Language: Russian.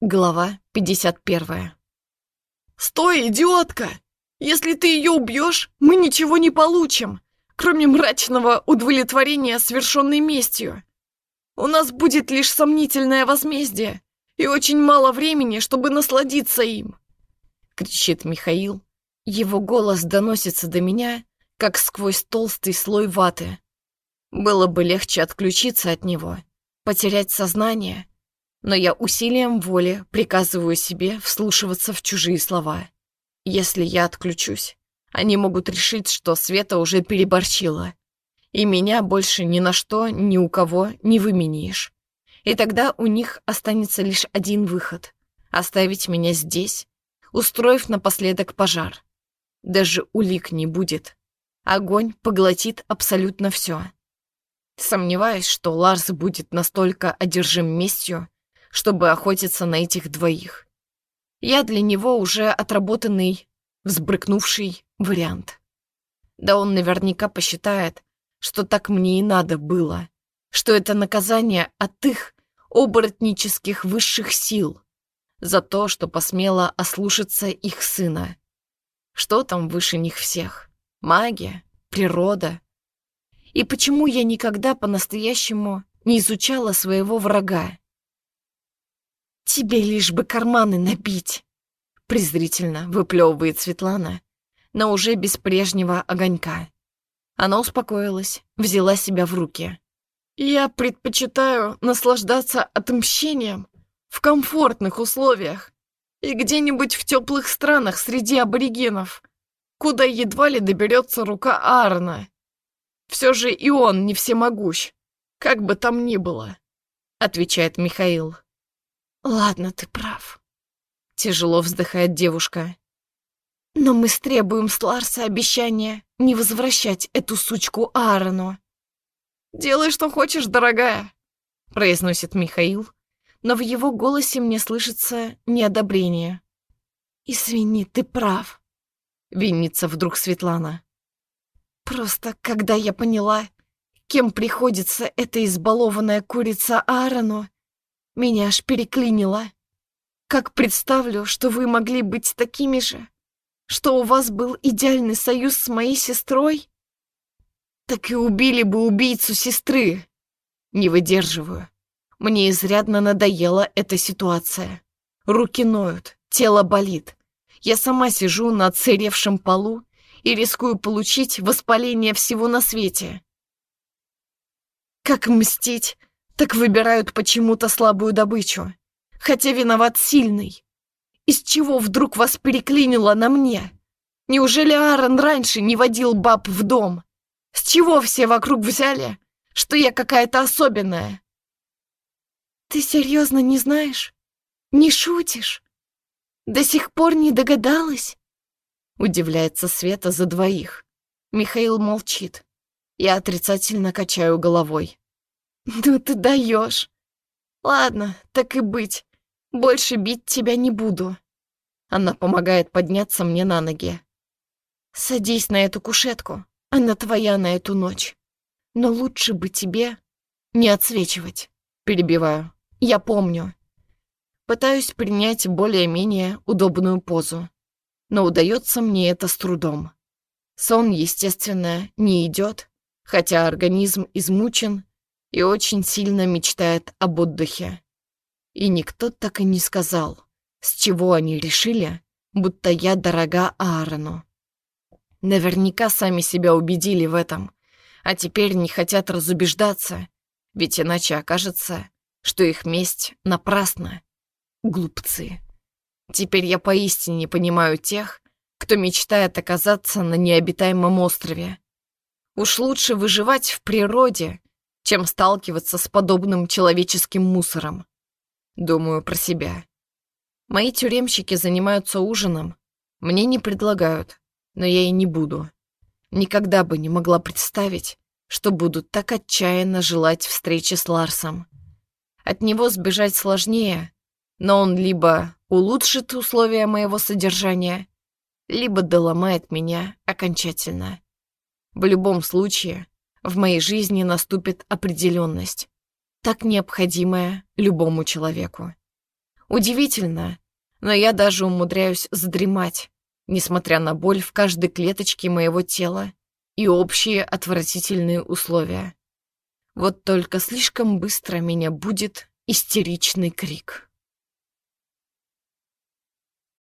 Глава 51. «Стой, идиотка! Если ты ее убьешь, мы ничего не получим, кроме мрачного удовлетворения свершенной местью. У нас будет лишь сомнительное возмездие и очень мало времени, чтобы насладиться им!» Кричит Михаил. Его голос доносится до меня, как сквозь толстый слой ваты. Было бы легче отключиться от него, потерять сознание — но я усилием воли приказываю себе вслушиваться в чужие слова. Если я отключусь, они могут решить, что Света уже переборчила, и меня больше ни на что, ни у кого не выменишь. И тогда у них останется лишь один выход — оставить меня здесь, устроив напоследок пожар. Даже улик не будет. Огонь поглотит абсолютно все. Сомневаюсь, что Ларс будет настолько одержим местью, чтобы охотиться на этих двоих. Я для него уже отработанный, взбрыкнувший вариант. Да он наверняка посчитает, что так мне и надо было, что это наказание от их оборотнических высших сил за то, что посмела ослушаться их сына. Что там выше них всех? Магия? Природа? И почему я никогда по-настоящему не изучала своего врага? «Тебе лишь бы карманы набить!» презрительно выплевывает Светлана, но уже без прежнего огонька. Она успокоилась, взяла себя в руки. «Я предпочитаю наслаждаться отмщением в комфортных условиях и где-нибудь в теплых странах среди аборигенов, куда едва ли доберется рука Аарона. Все же и он не всемогущ, как бы там ни было», — отвечает Михаил. «Ладно, ты прав», — тяжело вздыхает девушка. «Но мы стребуем с Ларса обещания не возвращать эту сучку Аарону». «Делай, что хочешь, дорогая», — произносит Михаил, но в его голосе мне слышится неодобрение. «Извини, ты прав», — винится вдруг Светлана. «Просто когда я поняла, кем приходится эта избалованная курица Аарону, меня аж переклинило. Как представлю, что вы могли быть такими же, что у вас был идеальный союз с моей сестрой, так и убили бы убийцу сестры. Не выдерживаю. Мне изрядно надоела эта ситуация. Руки ноют, тело болит. Я сама сижу на отсыревшем полу и рискую получить воспаление всего на свете. Как мстить так выбирают почему-то слабую добычу, хотя виноват сильный. Из чего вдруг вас переклинило на мне? Неужели Аарон раньше не водил баб в дом? С чего все вокруг взяли, что я какая-то особенная? Ты серьезно не знаешь? Не шутишь? До сих пор не догадалась? Удивляется Света за двоих. Михаил молчит. Я отрицательно качаю головой. «Ну ты даешь. Ладно, так и быть. Больше бить тебя не буду». Она помогает подняться мне на ноги. «Садись на эту кушетку, она твоя на эту ночь. Но лучше бы тебе не отсвечивать». Перебиваю. «Я помню». Пытаюсь принять более-менее удобную позу, но удается мне это с трудом. Сон, естественно, не идет, хотя организм измучен и очень сильно мечтает об отдыхе. И никто так и не сказал, с чего они решили, будто я дорога Аарону. Наверняка сами себя убедили в этом, а теперь не хотят разубеждаться, ведь иначе окажется, что их месть напрасна. Глупцы. Теперь я поистине понимаю тех, кто мечтает оказаться на необитаемом острове. Уж лучше выживать в природе, чем сталкиваться с подобным человеческим мусором. Думаю про себя. Мои тюремщики занимаются ужином. Мне не предлагают, но я и не буду. Никогда бы не могла представить, что буду так отчаянно желать встречи с Ларсом. От него сбежать сложнее, но он либо улучшит условия моего содержания, либо доломает меня окончательно. В любом случае, в моей жизни наступит определенность, так необходимая любому человеку. Удивительно, но я даже умудряюсь задремать, несмотря на боль в каждой клеточке моего тела и общие отвратительные условия. Вот только слишком быстро меня будет истеричный крик.